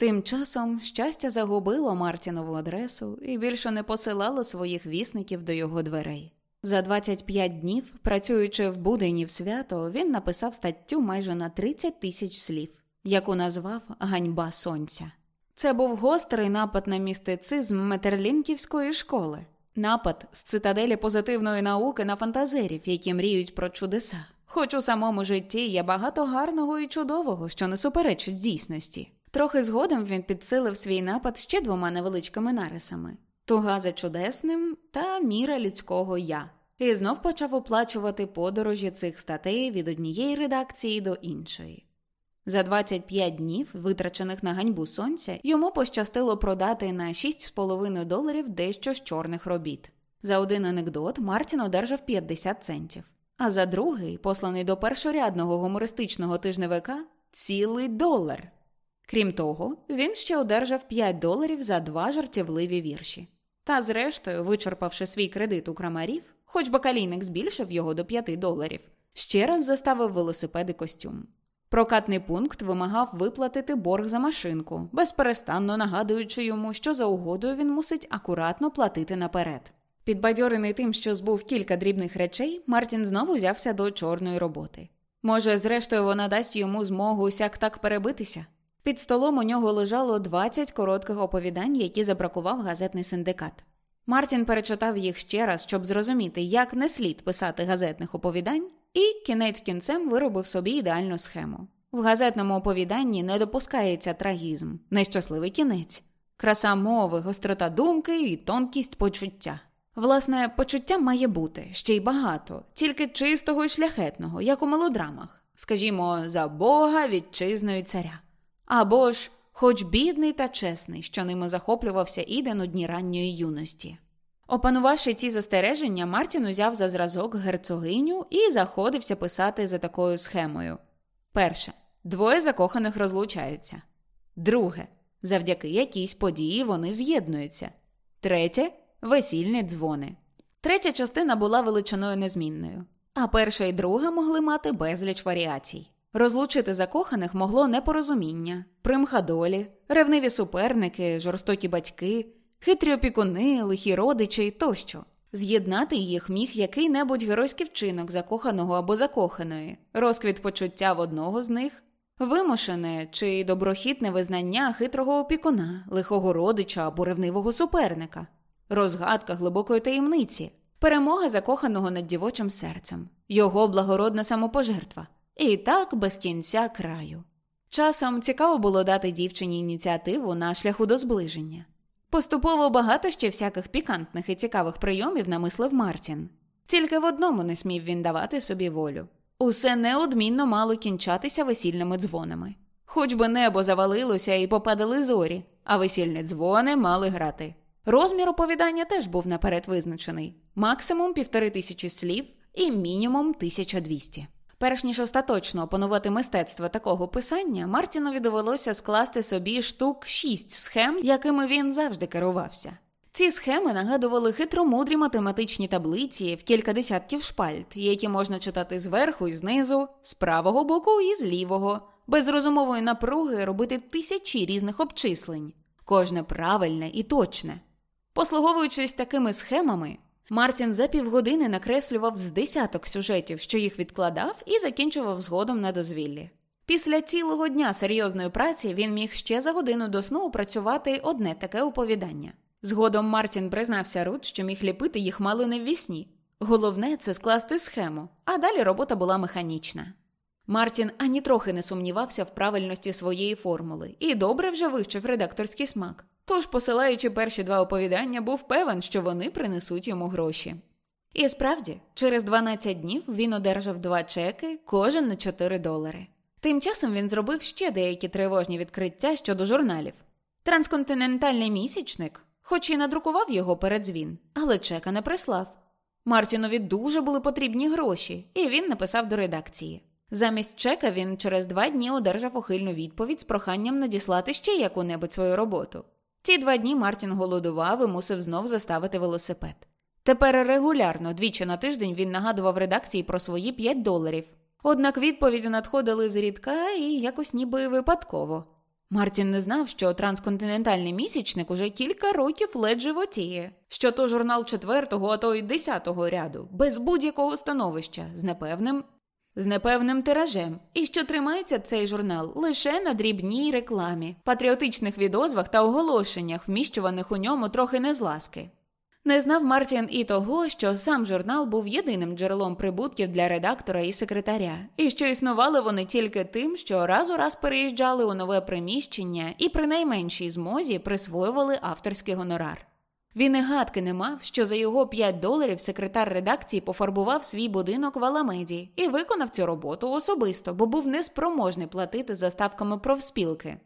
Тим часом щастя загубило Мартінову адресу і більше не посилало своїх вісників до його дверей. За 25 днів, працюючи в будені в свято, він написав статтю майже на 30 тисяч слів, яку назвав Ганьба Сонця. Це був гострий напад на містицизм Метерлінківської школи, напад з цитаделі позитивної науки на фантазерів, які мріють про чудеса. Хоч у самому житті є багато гарного і чудового, що не суперечить дійсності. Трохи згодом він підсилив свій напад ще двома невеличкими нарисами туга за чудесним та міра людського я, і знов почав оплачувати подорожі цих статей від однієї редакції до іншої. За 25 днів, витрачених на ганьбу сонця, йому пощастило продати на 6,5 доларів дещо з чорних робіт. За один анекдот Мартін одержав 50 центів, а за другий, посланий до першорядного гумористичного тижневика, цілий долар. Крім того, він ще одержав 5 доларів за два жартівливі вірші. Та, зрештою, вичерпавши свій кредит у крамарів, хоч бакалійник збільшив його до 5 доларів, ще раз заставив велосипеди костюм. Прокатний пункт вимагав виплатити борг за машинку, безперестанно нагадуючи йому, що за угодою він мусить акуратно платити наперед. Підбадьорений тим, що збув кілька дрібних речей, Мартін знову взявся до чорної роботи. Може, зрештою, вона дасть йому змогу сяк так перебитися. Під столом у нього лежало 20 коротких оповідань, які забракував газетний синдикат. Мартін перечитав їх ще раз, щоб зрозуміти, як не слід писати газетних оповідань, і кінець кінцем виробив собі ідеальну схему. В газетному оповіданні не допускається трагізм, нещасливий кінець, краса мови, гострота думки і тонкість почуття. Власне, почуття має бути ще й багато, тільки чистого і шляхетного, як у мелодрамах, скажімо, за Бога, вітчизну і царя. Або ж, хоч бідний та чесний, що ними захоплювався Іден у дні ранньої юності. Опанувавши ці застереження, Мартін узяв за зразок герцогиню і заходився писати за такою схемою. Перше. Двоє закоханих розлучаються. Друге. Завдяки якійсь події вони з'єднуються. Третє весільні дзвони. Третя частина була величиною незмінною, а перша і друга могли мати безліч варіацій. Розлучити закоханих могло непорозуміння, примха долі, ревниві суперники, жорстокі батьки, хитрі опікуни, лихі родичі тощо. З'єднати їх міг який-небудь геройський вчинок закоханого або закоханої, розквіт почуття в одного з них, вимушене чи доброхітне визнання хитрого опікуна, лихого родича або ревнивого суперника, розгадка глибокої таємниці, перемога закоханого над дівочим серцем, його благородна самопожертва. І так без кінця краю. Часом цікаво було дати дівчині ініціативу на шляху до зближення. Поступово багато ще всяких пікантних і цікавих прийомів намислив Мартін. Тільки в одному не смів він давати собі волю. Усе неодмінно мало кінчатися весільними дзвонами. Хоч би небо завалилося і попадали зорі, а весільні дзвони мали грати. Розмір оповідання теж був наперед визначений максимум півтори тисячі слів і мінімум 1200. Перш ніж остаточно опанувати мистецтво такого писання, Мартінові довелося скласти собі штук шість схем, якими він завжди керувався. Ці схеми нагадували хитромудрі математичні таблиці в кілька десятків шпальт, які можна читати зверху і знизу, з правого боку і з лівого, без розумової напруги робити тисячі різних обчислень, кожне правильне і точне. Послуговуючись такими схемами, Мартін за півгодини накреслював з десяток сюжетів, що їх відкладав, і закінчував згодом на дозвіллі. Після цілого дня серйозної праці він міг ще за годину до сну опрацювати одне таке оповідання. Згодом Мартін признався Рут, що міг ліпити їх мало не ввісні. Головне це скласти схему, а далі робота була механічна. Мартін ані трохи не сумнівався в правильності своєї формули і добре вже вивчив редакторський смак. Тож, посилаючи перші два оповідання, був певен, що вони принесуть йому гроші. І справді, через 12 днів він одержав два чеки, кожен на 4 долари. Тим часом він зробив ще деякі тривожні відкриття щодо журналів. Трансконтинентальний місячник, хоч і надрукував його перед дзвін, але чека не прислав. Мартінові дуже були потрібні гроші, і він написав до редакції. Замість чека він через два дні одержав ухильну відповідь з проханням надіслати ще яку-небудь свою роботу. Ті два дні Мартін голодував і мусив знов заставити велосипед. Тепер регулярно, двічі на тиждень він нагадував редакції про свої 5 доларів. Однак відповіді надходили зрідка і якось ніби випадково. Мартін не знав, що трансконтинентальний місячник уже кілька років ледь животіє, що то журнал четвертого, а то й десятого ряду, без будь-якого становища, з непевним з непевним тиражем, і що тримається цей журнал лише на дрібній рекламі, патріотичних відозвах та оголошеннях, вміщуваних у ньому трохи незласки. Не знав Мартін і того, що сам журнал був єдиним джерелом прибутків для редактора і секретаря, і що існували вони тільки тим, що раз у раз переїжджали у нове приміщення і при найменшій змозі присвоювали авторський гонорар. Він і гадки не мав, що за його 5 доларів секретар редакції пофарбував свій будинок в Аламеді і виконав цю роботу особисто, бо був неспроможний платити за ставками профспілки.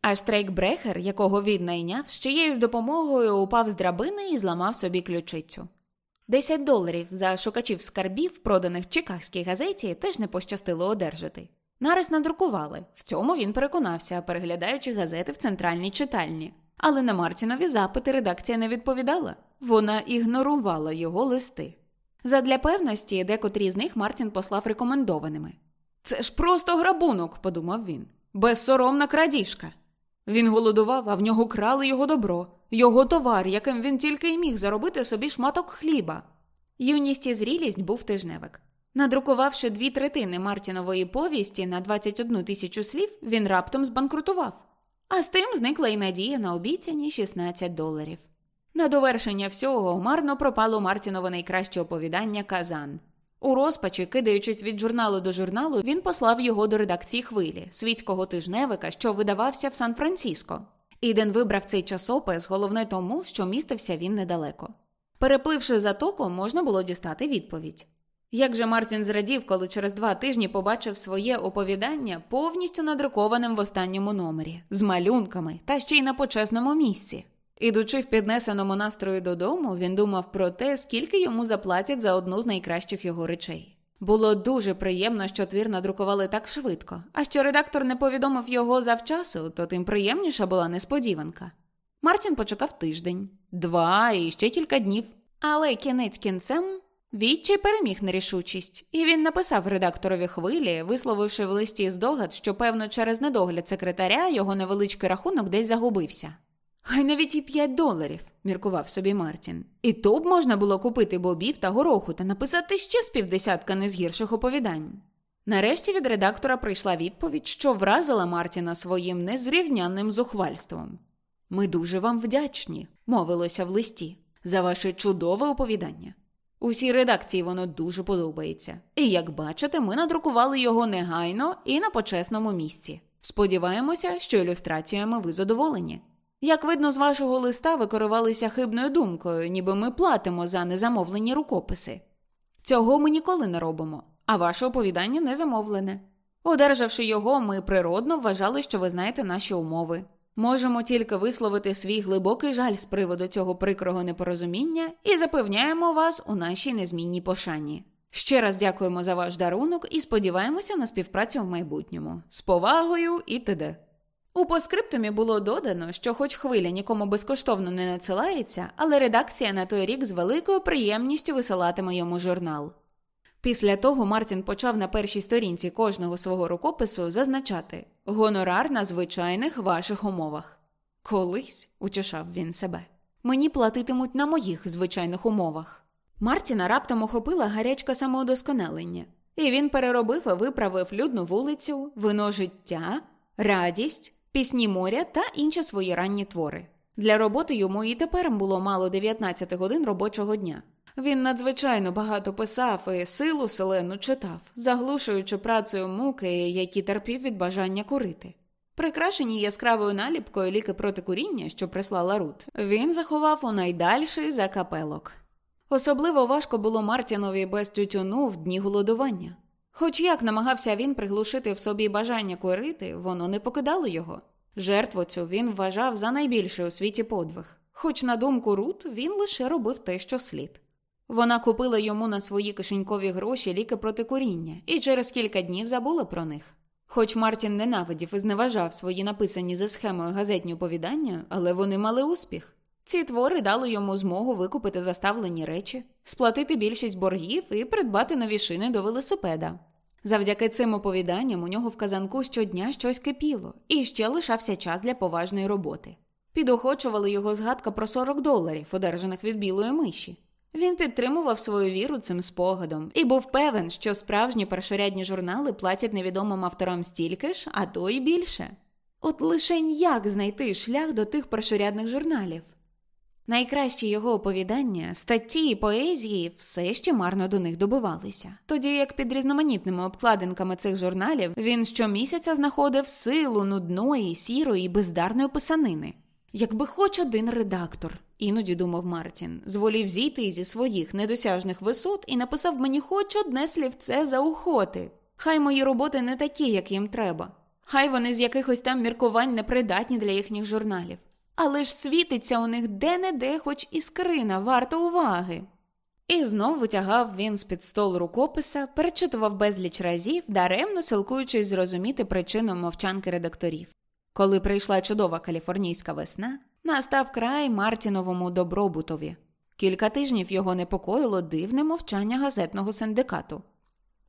А штрейкбрехер, якого він найняв, з чиєюсь допомогою упав з драбини і зламав собі ключицю. Десять доларів за шукачів скарбів, проданих Чикагській газеті, теж не пощастило одержати. Нараз надрукували, в цьому він переконався, переглядаючи газети в центральній читальні. Але на Мартінові запити редакція не відповідала, вона ігнорувала його листи. Задля певності, декотрі з них Мартін послав рекомендованими. Це ж просто грабунок, подумав він, безсоромна крадіжка. Він голодував, а в нього крали його добро, його товар, яким він тільки й міг заробити собі шматок хліба. Юність і зрілість був тижневик. Надрукувавши дві третини Мартінової повісті на 21 тисячу слів, він раптом збанкрутував. А з тим зникла й надія на обіцяні 16 доларів. На довершення всього марно пропало Мартінове найкраще оповідання Казан. У розпачі, кидаючись від журналу до журналу, він послав його до редакції хвилі, світського тижневика, що видавався в Сан-Франциско. Іден вибрав цей часопис, головне тому, що містився він недалеко. Перепливши затоку, можна було дістати відповідь. Як же Мартін зрадів, коли через два тижні побачив своє оповідання повністю надрукованим в останньому номері, з малюнками та ще й на почесному місці. Ідучи в піднесеному настрою додому, він думав про те, скільки йому заплатять за одну з найкращих його речей. Було дуже приємно, що твір надрукували так швидко, а що редактор не повідомив його завчасу, то тим приємніша була несподіванка. Мартін почекав тиждень, два і ще кілька днів, але кінець кінцем Відчай переміг нерішучість, і він написав редакторові хвилі, висловивши в листі здогад, що, певно, через недогляд секретаря його невеличкий рахунок десь загубився. Хай навіть і п'ять доларів, міркував собі Мартін. І то б можна було купити бобів та гороху та написати ще з півдесятка не з гірших оповідань. Нарешті від редактора прийшла відповідь, що вразила Мартіна своїм незрівнянним зухвальством. Ми дуже вам вдячні, мовилося в листі, за ваше чудове оповідання. Усій редакції воно дуже подобається. І як бачите, ми надрукували його негайно і на почесному місці. Сподіваємося, що ілюстраціями ви задоволені. Як видно, з вашого листа ви керувалися хибною думкою, ніби ми платимо за незамовлені рукописи. Цього ми ніколи не робимо, а ваше оповідання не замовлене. Одержавши його, ми природно вважали, що ви знаєте наші умови. Можемо тільки висловити свій глибокий жаль з приводу цього прикрого непорозуміння і запевняємо вас у нашій незмінній пошані. Ще раз дякуємо за ваш дарунок і сподіваємося на співпрацю в майбутньому з повагою і т.д. У поскриптумі було додано, що, хоч хвиля нікому безкоштовно не надсилається, але редакція на той рік з великою приємністю висилатиме йому журнал. Після того Мартін почав на першій сторінці кожного свого рукопису зазначати гонорар на звичайних ваших умовах. Колись, утішав він себе, мені платитимуть на моїх звичайних умовах. Мартіна раптом охопила гарячка самоудосконалення, і він переробив і виправив людну вулицю, вино життя, радість, пісні моря та інші свої ранні твори. Для роботи йому і тепер було мало 19 годин робочого дня. Він надзвичайно багато писав і силу селену читав, заглушуючи працею муки, які терпів від бажання курити. Прикрашені яскравою наліпкою ліки проти куріння, що прислала Рут, він заховав у найдальший закапелок. Особливо важко було Мартінові без тютюну в дні голодування. Хоч як намагався він приглушити в собі бажання курити, воно не покидало його. Жертву цю він вважав за найбільший у світі подвиг, хоч, на думку Рут, він лише робив те, що слід. Вона купила йому на свої кишенькові гроші ліки проти куріння і через кілька днів забула про них. Хоч Мартін ненавидів і зневажав свої написані за схемою газетні оповідання, але вони мали успіх. Ці твори дали йому змогу викупити заставлені речі, сплатити більшість боргів і придбати нові шини до велосипеда. Завдяки цим оповіданням у нього в казанку щодня щось кипіло, і ще лишався час для поважної роботи. Підохочували його згадка про 40 доларів, одержаних від білої миші. Він підтримував свою віру цим спогадом і був певен, що справжні першорядні журнали платять невідомим авторам стільки ж, а то й більше. От лише як знайти шлях до тих першорядних журналів. Найкращі його оповідання, статті і поезії все ще марно до них добивалися, тоді як під різноманітними обкладинками цих журналів він щомісяця знаходив силу нудної, сірої і бездарної писанини. Якби хоч один редактор, іноді думав Мартін, зволів зійти зі своїх недосяжних висот і написав мені хоч одне слівце за охоти. Хай мої роботи не такі, як їм треба. Хай вони з якихось там міркувань непридатні для їхніх журналів. Але ж світиться у них де-не-де, хоч іскрина, варта уваги. І знов витягав він з під столу рукописа, перечитував безліч разів, даремно силкуючись зрозуміти причину мовчанки редакторів. Коли прийшла чудова каліфорнійська весна, настав край Мартіновому добробутові. Кілька тижнів його непокоїло дивне мовчання газетного синдикату.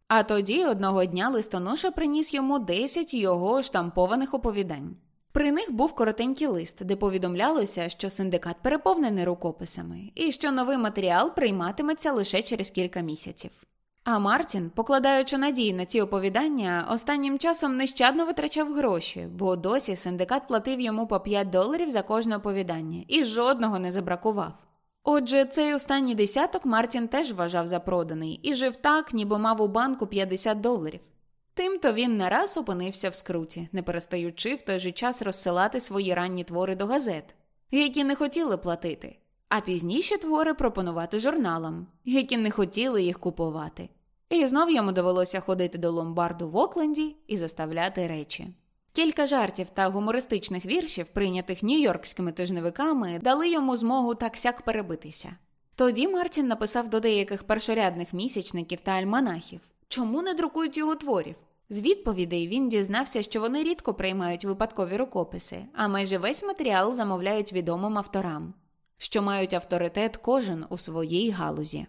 А тоді одного дня листоноша приніс йому десять його штампованих оповідань. При них був коротенький лист, де повідомлялося, що синдикат переповнений рукописами і що новий матеріал прийматиметься лише через кілька місяців. А Мартін, покладаючи надії на ці оповідання, останнім часом нещадно витрачав гроші, бо досі синдикат платив йому по 5 доларів за кожне оповідання і жодного не забракував. Отже, цей останній десяток Мартін теж вважав за проданий і жив так, ніби мав у банку 50 доларів. Тимто він не раз опинився в скруті, не перестаючи в той же час розсилати свої ранні твори до газет, які не хотіли платити, а пізніше твори пропонувати журналам, які не хотіли їх купувати. І знов йому довелося ходити до ломбарду в Окленді і заставляти речі. Кілька жартів та гумористичних віршів, прийнятих нью-йоркськими тижневиками, дали йому змогу так сяк перебитися. Тоді Мартін написав до деяких першорядних місячників та альманахів, чому не друкують його творів. З відповідей він дізнався, що вони рідко приймають випадкові рукописи, а майже весь матеріал замовляють відомим авторам, що мають авторитет кожен у своїй галузі.